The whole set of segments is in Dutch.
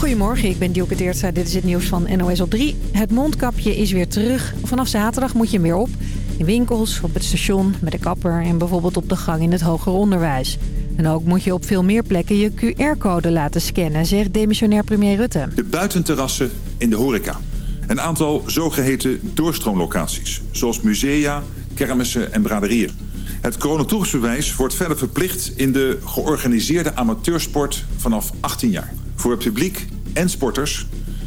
Goedemorgen, ik ben Dielke Teertstra. Dit is het nieuws van NOS op 3. Het mondkapje is weer terug. Vanaf zaterdag moet je hem weer op. In winkels, op het station, met de kapper en bijvoorbeeld op de gang in het hoger onderwijs. En ook moet je op veel meer plekken je QR-code laten scannen, zegt demissionair premier Rutte. De buitenterrassen in de horeca. Een aantal zogeheten doorstroomlocaties, zoals musea, kermissen en braderieën. Het coronatoegangsbewijs wordt verder verplicht in de georganiseerde amateursport vanaf 18 jaar. Voor het publiek en sporters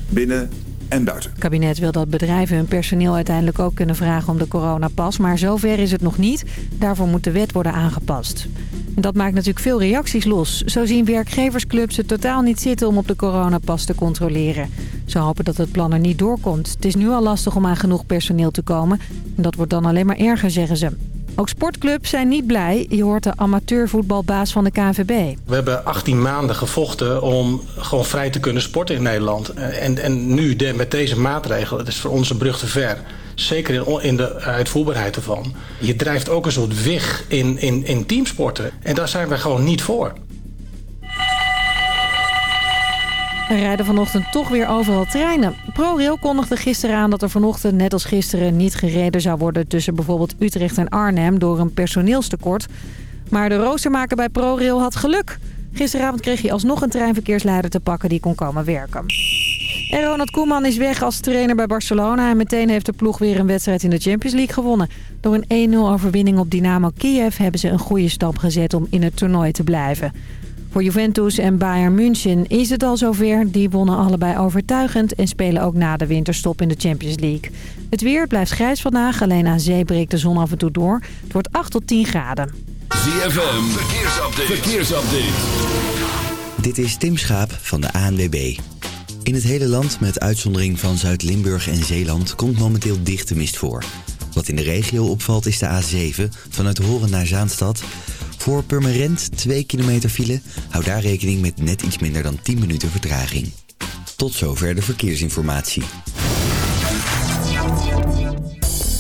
binnen en buiten. Het kabinet wil dat bedrijven hun personeel uiteindelijk ook kunnen vragen om de coronapas. Maar zover is het nog niet. Daarvoor moet de wet worden aangepast. En dat maakt natuurlijk veel reacties los. Zo zien werkgeversclubs het totaal niet zitten om op de coronapas te controleren. Ze hopen dat het plan er niet doorkomt. Het is nu al lastig om aan genoeg personeel te komen. En dat wordt dan alleen maar erger, zeggen ze. Ook sportclubs zijn niet blij. Je hoort de amateurvoetbalbaas van de KNVB. We hebben 18 maanden gevochten om gewoon vrij te kunnen sporten in Nederland. En, en nu met deze maatregel, het is voor ons een brug te ver. Zeker in de uitvoerbaarheid ervan. Je drijft ook een soort weg in, in, in teamsporten. En daar zijn wij gewoon niet voor. Er rijden vanochtend toch weer overal treinen. ProRail kondigde gisteren aan dat er vanochtend net als gisteren niet gereden zou worden... tussen bijvoorbeeld Utrecht en Arnhem door een personeelstekort. Maar de roostermaker bij ProRail had geluk. Gisteravond kreeg hij alsnog een treinverkeersleider te pakken die kon komen werken. En Ronald Koeman is weg als trainer bij Barcelona... en meteen heeft de ploeg weer een wedstrijd in de Champions League gewonnen. Door een 1-0 overwinning op Dynamo Kiev hebben ze een goede stap gezet om in het toernooi te blijven. Voor Juventus en Bayern München is het al zover. Die wonnen allebei overtuigend en spelen ook na de winterstop in de Champions League. Het weer blijft grijs vandaag. Alleen aan zee breekt de zon af en toe door. Het wordt 8 tot 10 graden. ZFM, verkeersupdate. verkeersupdate. Dit is Tim Schaap van de ANWB. In het hele land, met uitzondering van Zuid-Limburg en Zeeland, komt momenteel dichte mist voor. Wat in de regio opvalt is de A7 vanuit Horen naar Zaanstad... Voor Purmerend 2 kilometer file. Hou daar rekening met net iets minder dan 10 minuten vertraging. Tot zover de verkeersinformatie.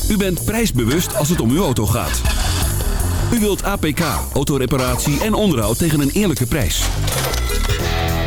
U bent prijsbewust als het om uw auto gaat. U wilt APK, autoreparatie en onderhoud tegen een eerlijke prijs.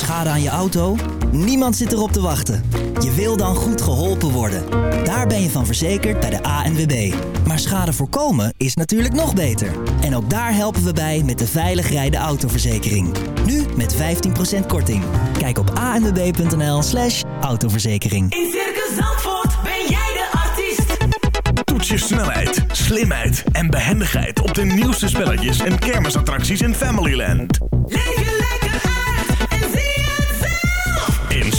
Schade aan je auto? Niemand zit erop te wachten. Je wil dan goed geholpen worden. Daar ben je van verzekerd bij de ANWB. Maar schade voorkomen is natuurlijk nog beter. En ook daar helpen we bij met de veilig rijden autoverzekering. Nu met 15% korting. Kijk op anwb.nl slash autoverzekering. In Circus Zandvoort ben jij de artiest. Toets je snelheid, slimheid en behendigheid op de nieuwste spelletjes en kermisattracties in Familyland. Leef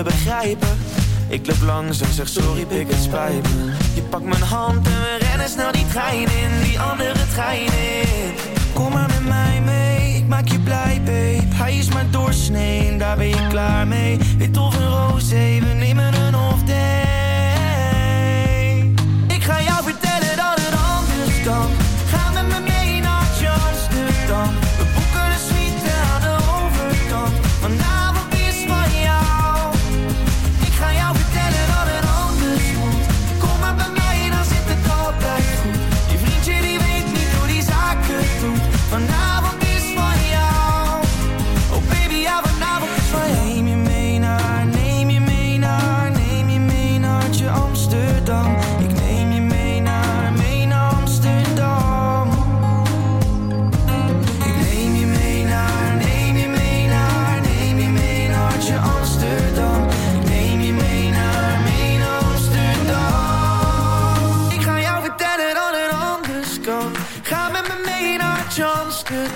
begrijpen. Ik loop langs en zeg sorry, pik het spijt me. Je pakt mijn hand en we rennen snel die trein in, die andere trein in. Kom maar met mij mee, ik maak je blij, babe. Hij is maar doorsnee, daar ben je klaar mee. Wit of een roze, we nemen een of day. Ik ga jou vertellen dat het anders kan.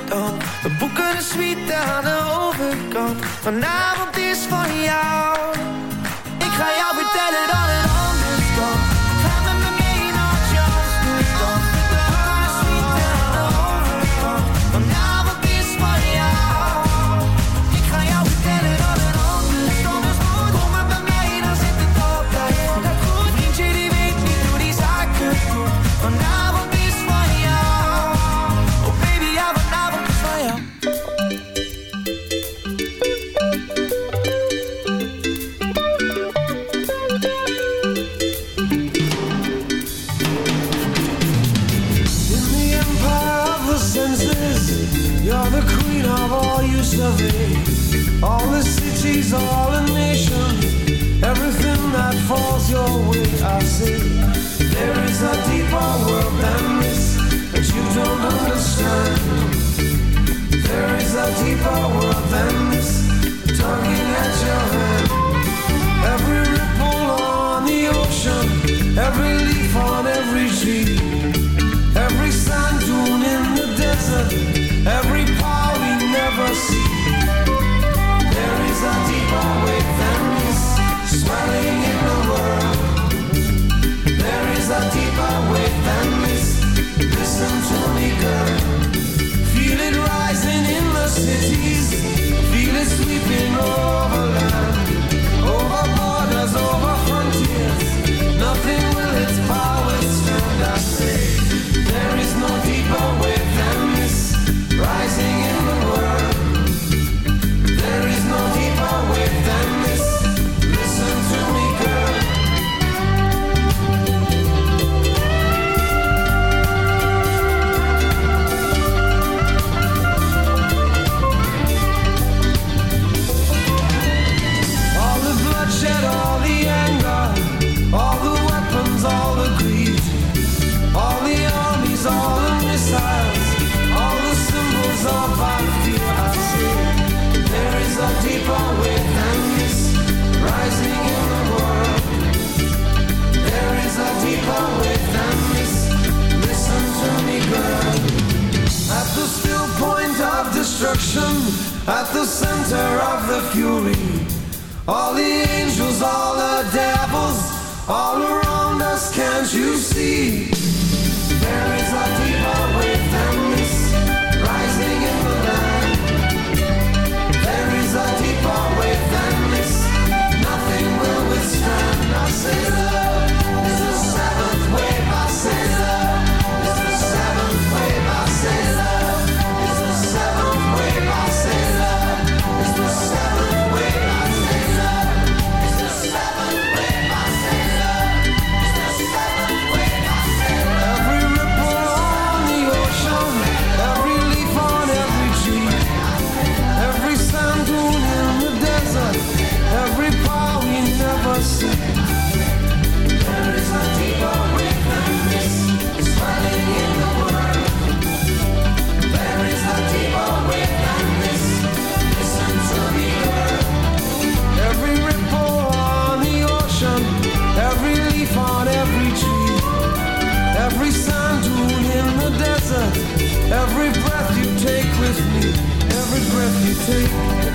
dan. We boeken een suite aan de overkant. Vanavond is van jou. Ik ga jou vertellen dat het anders kan. All a nation. Everything that falls your way, I see. There is a deeper world than this that you don't understand. There is a deeper world than sweeping over. take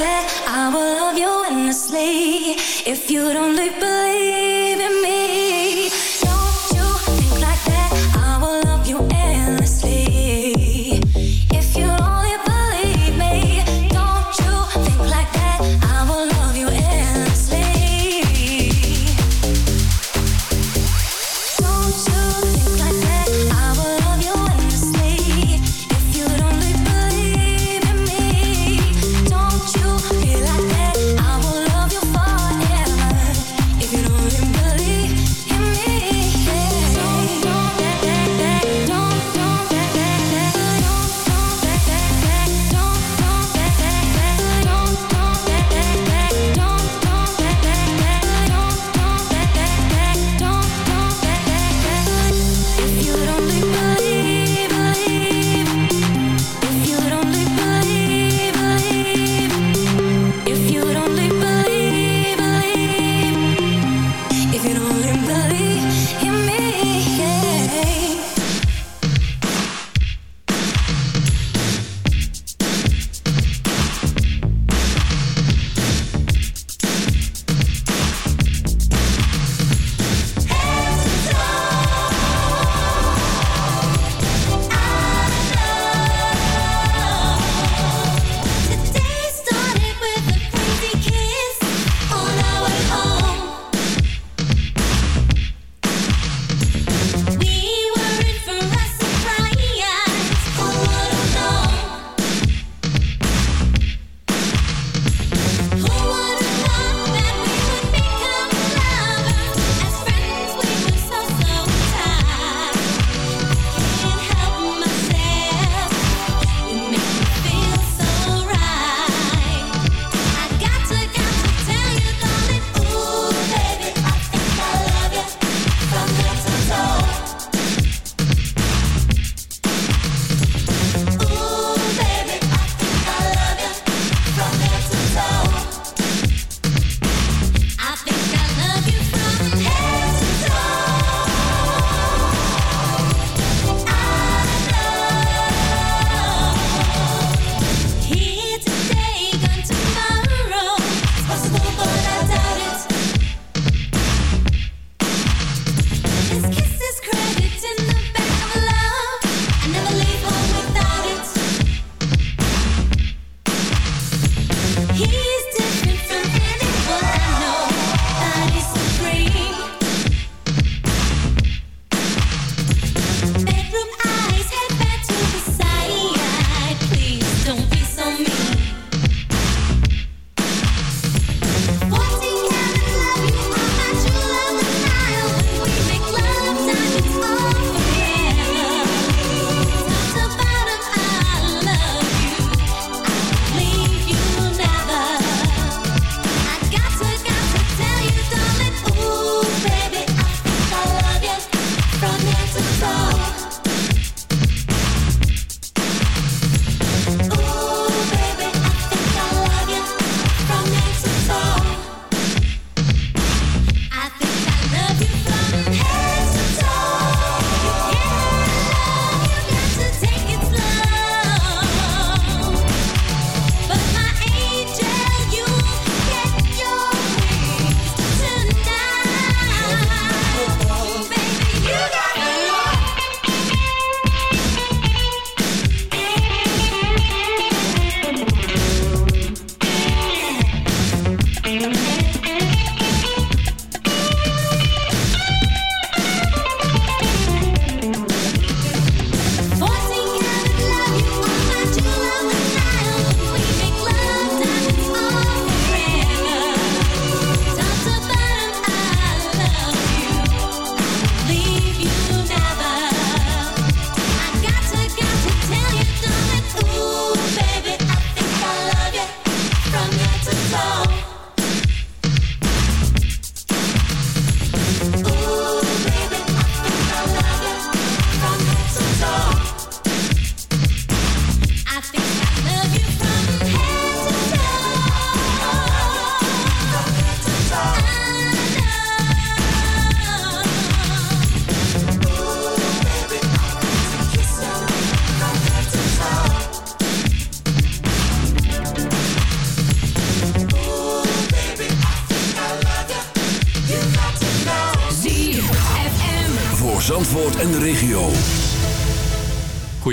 that I will love you endlessly if you'd only believe.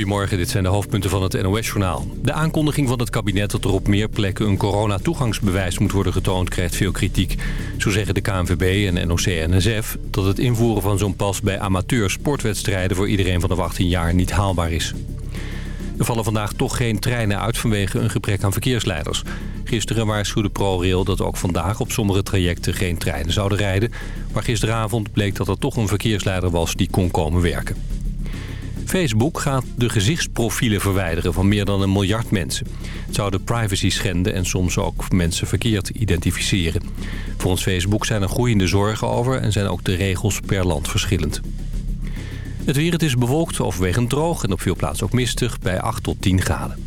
Goedemorgen, dit zijn de hoofdpunten van het NOS-journaal. De aankondiging van het kabinet dat er op meer plekken een coronatoegangsbewijs moet worden getoond... krijgt veel kritiek. Zo zeggen de KNVB en NOC-NSF dat het invoeren van zo'n pas bij amateur sportwedstrijden... voor iedereen vanaf 18 jaar niet haalbaar is. Er vallen vandaag toch geen treinen uit vanwege een gebrek aan verkeersleiders. Gisteren waarschuwde ProRail dat ook vandaag op sommige trajecten geen treinen zouden rijden. Maar gisteravond bleek dat er toch een verkeersleider was die kon komen werken. Facebook gaat de gezichtsprofielen verwijderen van meer dan een miljard mensen. Het zou de privacy schenden en soms ook mensen verkeerd identificeren. Volgens Facebook zijn er groeiende zorgen over en zijn ook de regels per land verschillend. Het weer het is bewolkt, overwegend droog en op veel plaatsen ook mistig bij 8 tot 10 graden.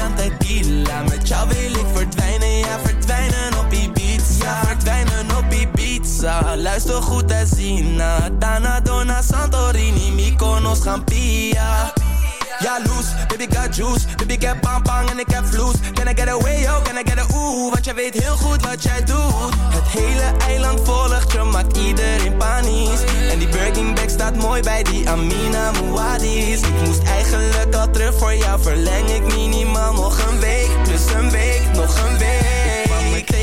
Luister goed en zien na. Dana, Dona, Santorini Mykonos, Gampia. Jaloers, baby got juice. Baby ik heb bang bang en ik heb vloes. Can I get away, yo, can I get a ooh? Want jij weet heel goed wat jij doet. Het hele eiland volgt je, maakt iedereen panisch. En die Birkin bag staat mooi bij die Amina Muadis Ik moest eigenlijk al terug voor jou Verleng ik minimaal nog een week. Plus een week, nog een week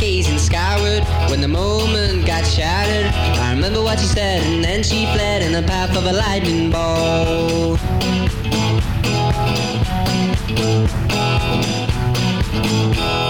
Gazing skyward when the moment got shattered. I remember what she said, and then she fled in the path of a lightning bolt. Ze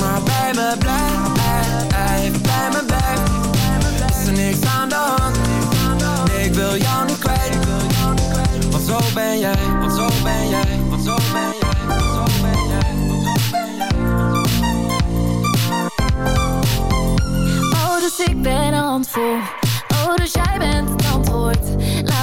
Maar bij me blijft. ai, bij me blijft. Is er niks aan de hand. Ik wil jou niet kwijt. Want zo ben jij. Want zo ben jij. Want zo ben jij. Want zo ben jij. Oh, dus ik ben een handvol. Oh, dus jij bent het antwoord.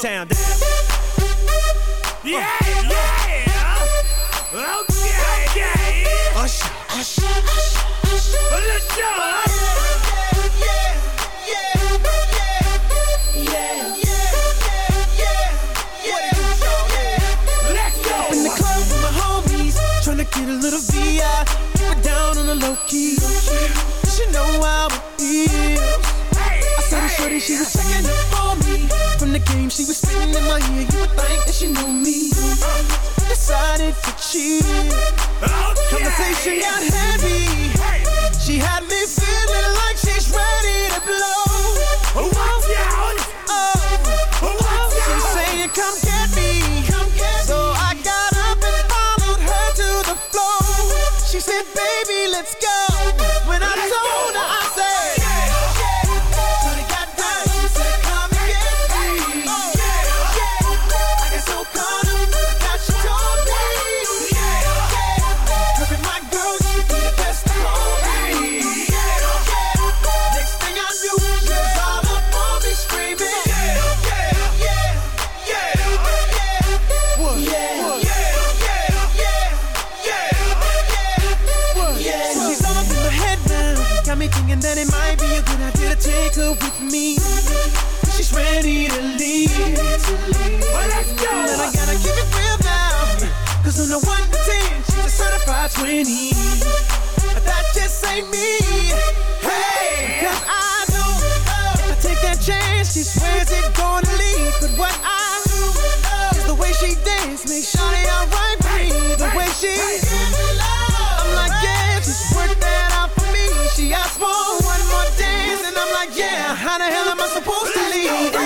Town down. Yeah, uh, yeah. Okay, okay. Usher, Usher, Usher. Let's go. Get a little VI, keep it down on the low key. You know how it feels. I started hey, Shorty, she was checking up the game, she was spitting in my ear. You would think that she knew me. Decided to cheat. Okay. Conversation got heavy. She had me feeling like she's ready to blow. Oh, 20. That just ain't me. Hey, cause I know if I take that chance, she swears it gonna lead. But what I do is the way she dance makes sure they all right me. The way she I'm like, yeah, just work that out for me. She asked for one more dance, and I'm like, yeah, how the hell am I supposed to leave?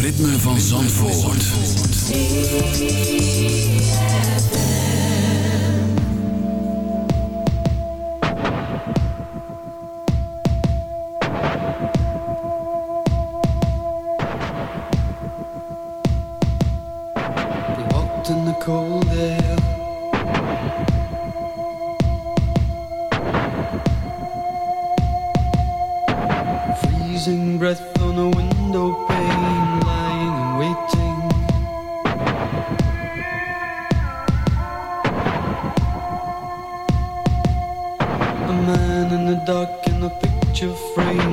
Ritme van Zandvoort. We walked in the cold air. Freezing breath on a window